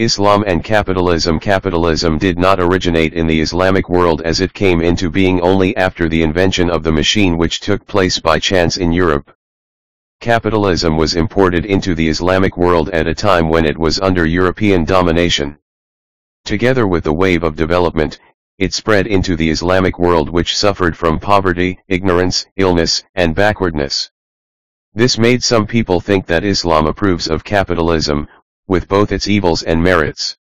Islam and capitalism Capitalism did not originate in the Islamic world as it came into being only after the invention of the machine which took place by chance in Europe. Capitalism was imported into the Islamic world at a time when it was under European domination. Together with the wave of development, it spread into the Islamic world which suffered from poverty, ignorance, illness, and backwardness. This made some people think that Islam approves of capitalism, with both its evils and merits.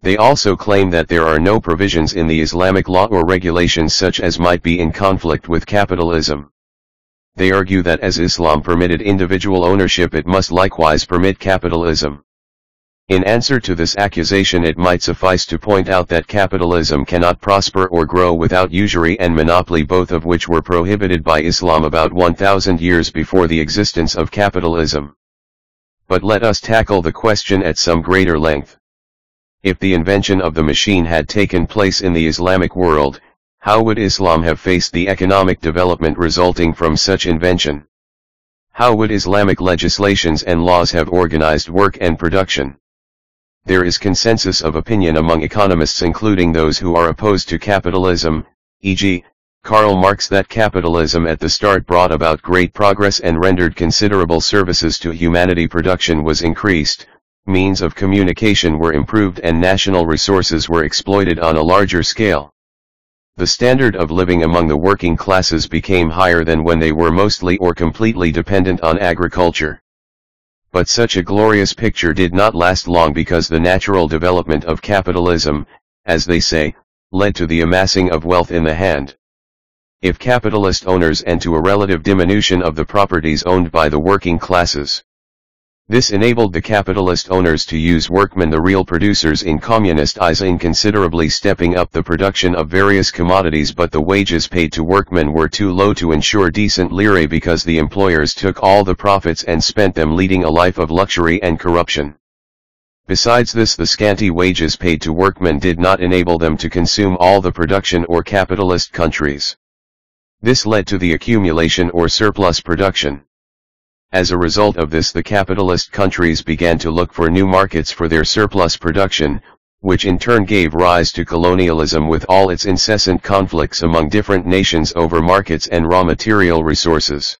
They also claim that there are no provisions in the Islamic law or regulations such as might be in conflict with capitalism. They argue that as Islam permitted individual ownership it must likewise permit capitalism. In answer to this accusation it might suffice to point out that capitalism cannot prosper or grow without usury and monopoly both of which were prohibited by Islam about 1000 years before the existence of capitalism but let us tackle the question at some greater length. If the invention of the machine had taken place in the Islamic world, how would Islam have faced the economic development resulting from such invention? How would Islamic legislations and laws have organized work and production? There is consensus of opinion among economists including those who are opposed to capitalism, e.g., Karl Marx that capitalism at the start brought about great progress and rendered considerable services to humanity production was increased, means of communication were improved and national resources were exploited on a larger scale. The standard of living among the working classes became higher than when they were mostly or completely dependent on agriculture. But such a glorious picture did not last long because the natural development of capitalism, as they say, led to the amassing of wealth in the hand if capitalist owners and to a relative diminution of the properties owned by the working classes. This enabled the capitalist owners to use workmen the real producers in communist eyes in considerably stepping up the production of various commodities but the wages paid to workmen were too low to ensure decent lire because the employers took all the profits and spent them leading a life of luxury and corruption. Besides this the scanty wages paid to workmen did not enable them to consume all the production or capitalist countries. This led to the accumulation or surplus production. As a result of this the capitalist countries began to look for new markets for their surplus production, which in turn gave rise to colonialism with all its incessant conflicts among different nations over markets and raw material resources.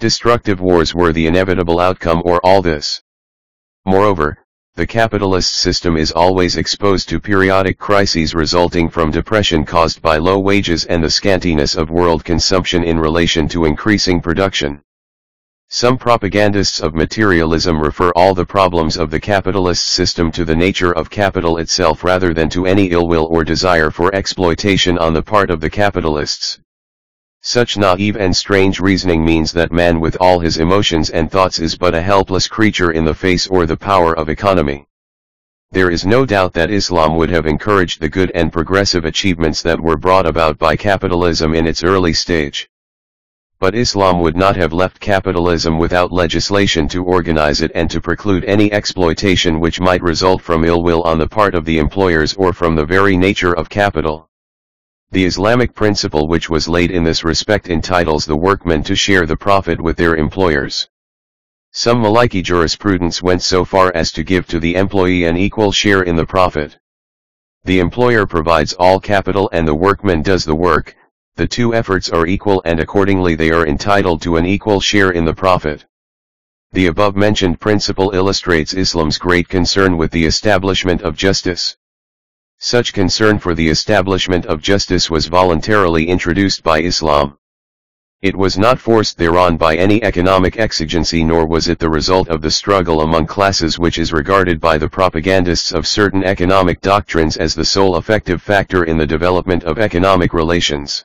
Destructive wars were the inevitable outcome or all this. Moreover, the capitalist system is always exposed to periodic crises resulting from depression caused by low wages and the scantiness of world consumption in relation to increasing production. Some propagandists of materialism refer all the problems of the capitalist system to the nature of capital itself rather than to any ill will or desire for exploitation on the part of the capitalists. Such naive and strange reasoning means that man with all his emotions and thoughts is but a helpless creature in the face or the power of economy. There is no doubt that Islam would have encouraged the good and progressive achievements that were brought about by capitalism in its early stage. But Islam would not have left capitalism without legislation to organize it and to preclude any exploitation which might result from ill will on the part of the employers or from the very nature of capital. The Islamic principle which was laid in this respect entitles the workmen to share the profit with their employers. Some Maliki jurisprudence went so far as to give to the employee an equal share in the profit. The employer provides all capital and the workman does the work, the two efforts are equal and accordingly they are entitled to an equal share in the profit. The above-mentioned principle illustrates Islam's great concern with the establishment of justice. Such concern for the establishment of justice was voluntarily introduced by Islam. It was not forced thereon by any economic exigency nor was it the result of the struggle among classes which is regarded by the propagandists of certain economic doctrines as the sole effective factor in the development of economic relations.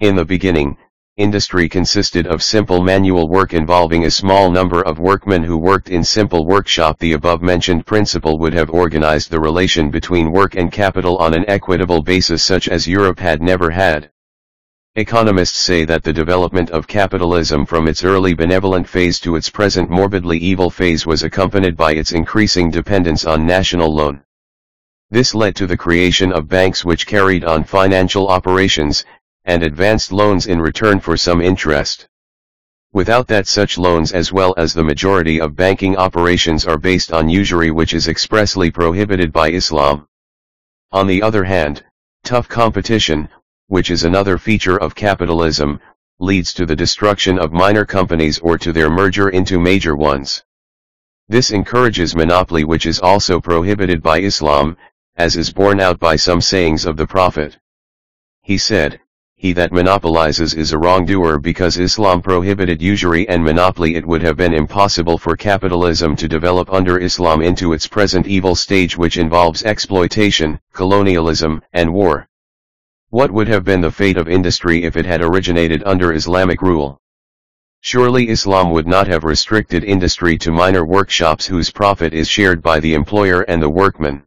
In the beginning, industry consisted of simple manual work involving a small number of workmen who worked in simple workshop. The above-mentioned principle would have organized the relation between work and capital on an equitable basis such as Europe had never had. Economists say that the development of capitalism from its early benevolent phase to its present morbidly evil phase was accompanied by its increasing dependence on national loan. This led to the creation of banks which carried on financial operations, and advanced loans in return for some interest. Without that such loans as well as the majority of banking operations are based on usury which is expressly prohibited by Islam. On the other hand, tough competition, which is another feature of capitalism, leads to the destruction of minor companies or to their merger into major ones. This encourages monopoly which is also prohibited by Islam, as is borne out by some sayings of the Prophet. He said, he that monopolizes is a wrongdoer because Islam prohibited usury and monopoly it would have been impossible for capitalism to develop under Islam into its present evil stage which involves exploitation, colonialism, and war. What would have been the fate of industry if it had originated under Islamic rule? Surely Islam would not have restricted industry to minor workshops whose profit is shared by the employer and the workman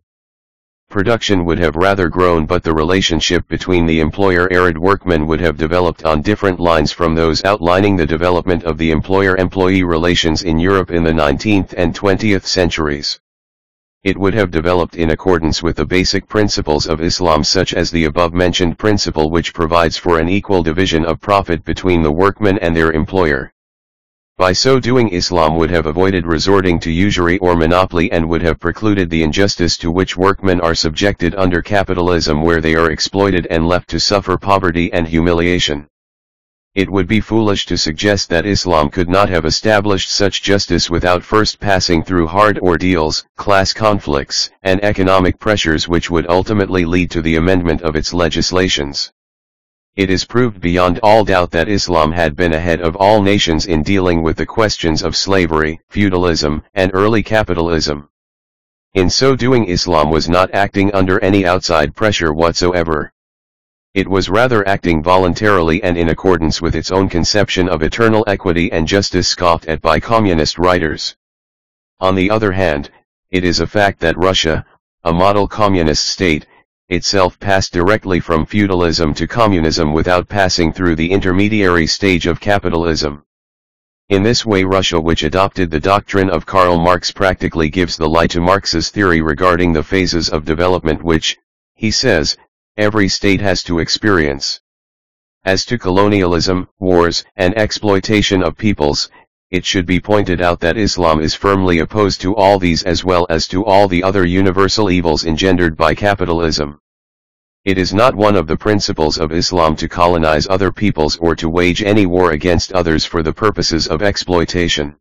production would have rather grown but the relationship between the employer and workmen would have developed on different lines from those outlining the development of the employer-employee relations in Europe in the 19th and 20th centuries. It would have developed in accordance with the basic principles of Islam such as the above-mentioned principle which provides for an equal division of profit between the workmen and their employer. By so doing Islam would have avoided resorting to usury or monopoly and would have precluded the injustice to which workmen are subjected under capitalism where they are exploited and left to suffer poverty and humiliation. It would be foolish to suggest that Islam could not have established such justice without first passing through hard ordeals, class conflicts, and economic pressures which would ultimately lead to the amendment of its legislations. It is proved beyond all doubt that Islam had been ahead of all nations in dealing with the questions of slavery, feudalism, and early capitalism. In so doing Islam was not acting under any outside pressure whatsoever. It was rather acting voluntarily and in accordance with its own conception of eternal equity and justice scoffed at by communist writers. On the other hand, it is a fact that Russia, a model communist state, itself passed directly from feudalism to communism without passing through the intermediary stage of capitalism. In this way Russia which adopted the doctrine of Karl Marx practically gives the lie to Marx's theory regarding the phases of development which, he says, every state has to experience. As to colonialism, wars, and exploitation of peoples, it should be pointed out that Islam is firmly opposed to all these as well as to all the other universal evils engendered by capitalism. It is not one of the principles of Islam to colonize other peoples or to wage any war against others for the purposes of exploitation.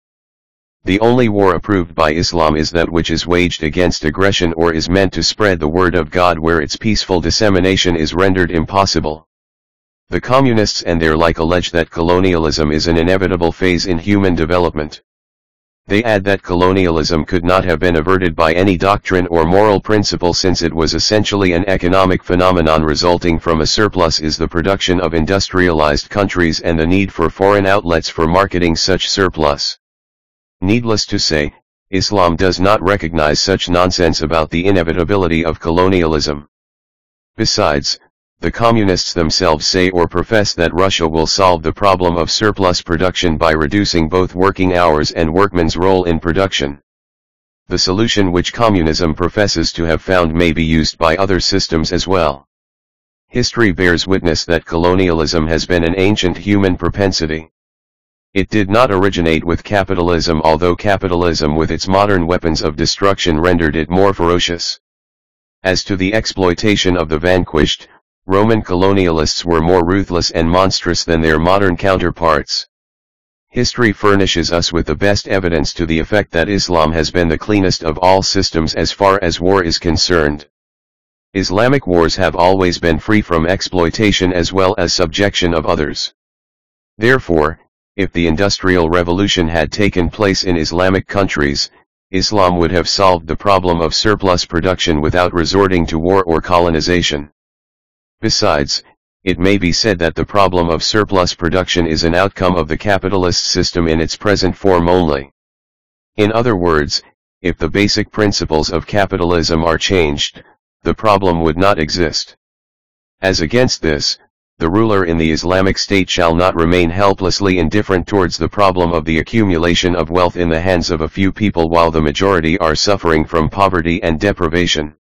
The only war approved by Islam is that which is waged against aggression or is meant to spread the word of God where its peaceful dissemination is rendered impossible. The communists and their like allege that colonialism is an inevitable phase in human development. They add that colonialism could not have been averted by any doctrine or moral principle since it was essentially an economic phenomenon resulting from a surplus is the production of industrialized countries and the need for foreign outlets for marketing such surplus. Needless to say, Islam does not recognize such nonsense about the inevitability of colonialism. Besides, the communists themselves say or profess that Russia will solve the problem of surplus production by reducing both working hours and workmen's role in production. The solution which communism professes to have found may be used by other systems as well. History bears witness that colonialism has been an ancient human propensity. It did not originate with capitalism although capitalism with its modern weapons of destruction rendered it more ferocious. As to the exploitation of the vanquished, Roman colonialists were more ruthless and monstrous than their modern counterparts. History furnishes us with the best evidence to the effect that Islam has been the cleanest of all systems as far as war is concerned. Islamic wars have always been free from exploitation as well as subjection of others. Therefore, if the Industrial Revolution had taken place in Islamic countries, Islam would have solved the problem of surplus production without resorting to war or colonization. Besides, it may be said that the problem of surplus production is an outcome of the capitalist system in its present form only. In other words, if the basic principles of capitalism are changed, the problem would not exist. As against this, the ruler in the Islamic State shall not remain helplessly indifferent towards the problem of the accumulation of wealth in the hands of a few people while the majority are suffering from poverty and deprivation.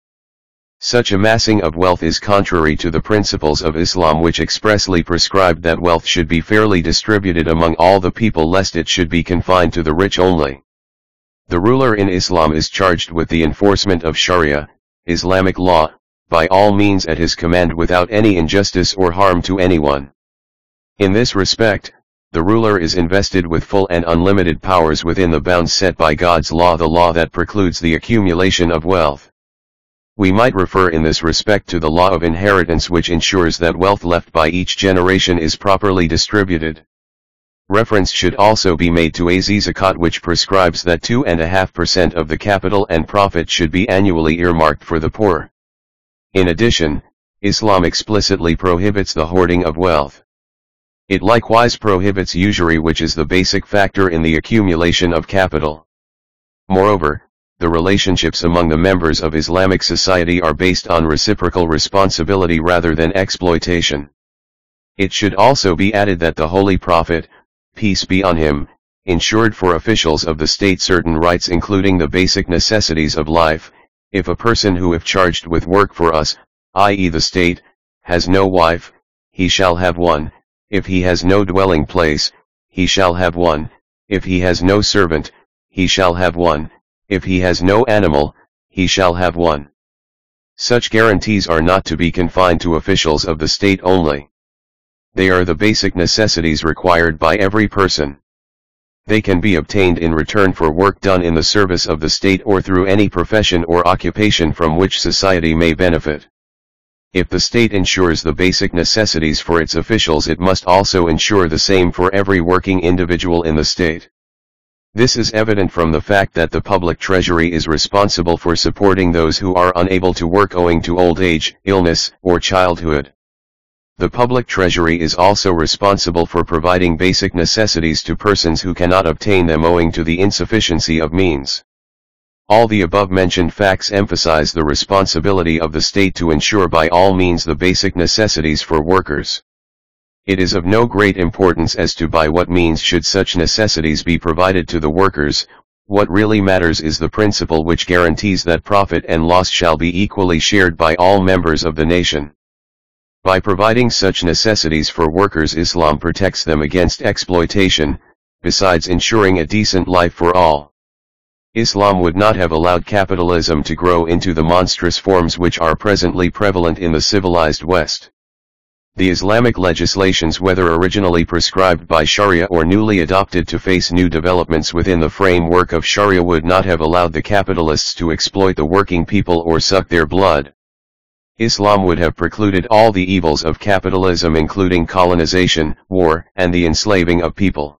Such amassing of wealth is contrary to the principles of Islam which expressly prescribed that wealth should be fairly distributed among all the people lest it should be confined to the rich only. The ruler in Islam is charged with the enforcement of Sharia, Islamic law, by all means at his command without any injustice or harm to anyone. In this respect, the ruler is invested with full and unlimited powers within the bounds set by God's law the law that precludes the accumulation of wealth. We might refer in this respect to the law of inheritance which ensures that wealth left by each generation is properly distributed. Reference should also be made to AZ Zakat which prescribes that 2.5% of the capital and profit should be annually earmarked for the poor. In addition, Islam explicitly prohibits the hoarding of wealth. It likewise prohibits usury which is the basic factor in the accumulation of capital. Moreover, the relationships among the members of Islamic society are based on reciprocal responsibility rather than exploitation. It should also be added that the Holy Prophet, peace be on him, ensured for officials of the state certain rights including the basic necessities of life, if a person who if charged with work for us, i.e. the state, has no wife, he shall have one, if he has no dwelling place, he shall have one, if he has no servant, he shall have one, if he has no animal, he shall have one. Such guarantees are not to be confined to officials of the state only. They are the basic necessities required by every person. They can be obtained in return for work done in the service of the state or through any profession or occupation from which society may benefit. If the state ensures the basic necessities for its officials it must also ensure the same for every working individual in the state. This is evident from the fact that the public treasury is responsible for supporting those who are unable to work owing to old age, illness, or childhood. The public treasury is also responsible for providing basic necessities to persons who cannot obtain them owing to the insufficiency of means. All the above-mentioned facts emphasize the responsibility of the state to ensure by all means the basic necessities for workers. It is of no great importance as to by what means should such necessities be provided to the workers, what really matters is the principle which guarantees that profit and loss shall be equally shared by all members of the nation. By providing such necessities for workers Islam protects them against exploitation, besides ensuring a decent life for all. Islam would not have allowed capitalism to grow into the monstrous forms which are presently prevalent in the civilized West. The Islamic legislations whether originally prescribed by Sharia or newly adopted to face new developments within the framework of Sharia would not have allowed the capitalists to exploit the working people or suck their blood. Islam would have precluded all the evils of capitalism including colonization, war, and the enslaving of people.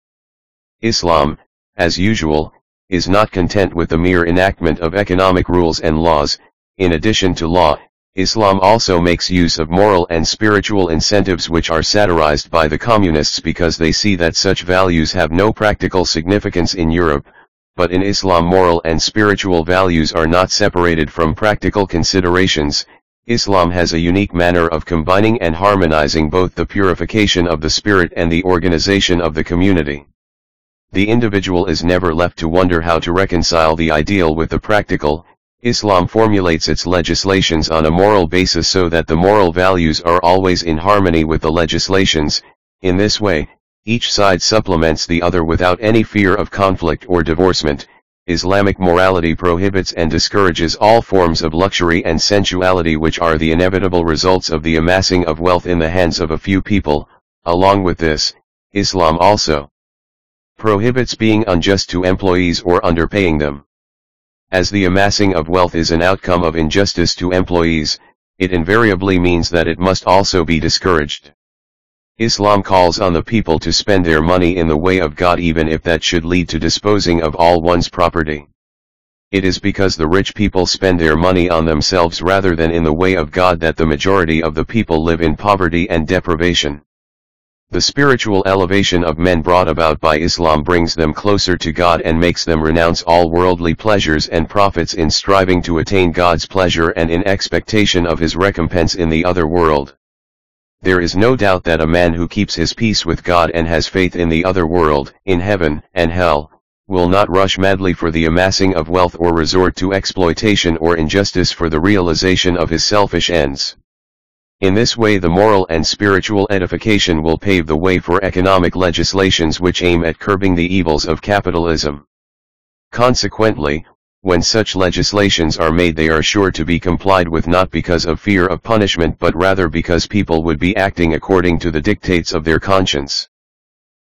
Islam, as usual, is not content with the mere enactment of economic rules and laws, in addition to law, Islam also makes use of moral and spiritual incentives which are satirized by the communists because they see that such values have no practical significance in Europe, but in Islam moral and spiritual values are not separated from practical considerations, Islam has a unique manner of combining and harmonizing both the purification of the spirit and the organization of the community. The individual is never left to wonder how to reconcile the ideal with the practical, Islam formulates its legislations on a moral basis so that the moral values are always in harmony with the legislations, in this way, each side supplements the other without any fear of conflict or divorcement. Islamic morality prohibits and discourages all forms of luxury and sensuality which are the inevitable results of the amassing of wealth in the hands of a few people, along with this, Islam also prohibits being unjust to employees or underpaying them. As the amassing of wealth is an outcome of injustice to employees, it invariably means that it must also be discouraged. Islam calls on the people to spend their money in the way of God even if that should lead to disposing of all one's property. It is because the rich people spend their money on themselves rather than in the way of God that the majority of the people live in poverty and deprivation. The spiritual elevation of men brought about by Islam brings them closer to God and makes them renounce all worldly pleasures and profits in striving to attain God's pleasure and in expectation of his recompense in the other world. There is no doubt that a man who keeps his peace with God and has faith in the other world, in heaven and hell, will not rush madly for the amassing of wealth or resort to exploitation or injustice for the realization of his selfish ends. In this way the moral and spiritual edification will pave the way for economic legislations which aim at curbing the evils of capitalism. Consequently, when such legislations are made they are sure to be complied with not because of fear of punishment but rather because people would be acting according to the dictates of their conscience.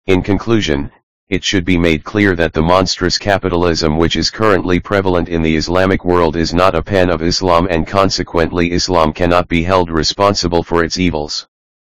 In conclusion, it should be made clear that the monstrous capitalism which is currently prevalent in the Islamic world is not a pan of Islam and consequently Islam cannot be held responsible for its evils.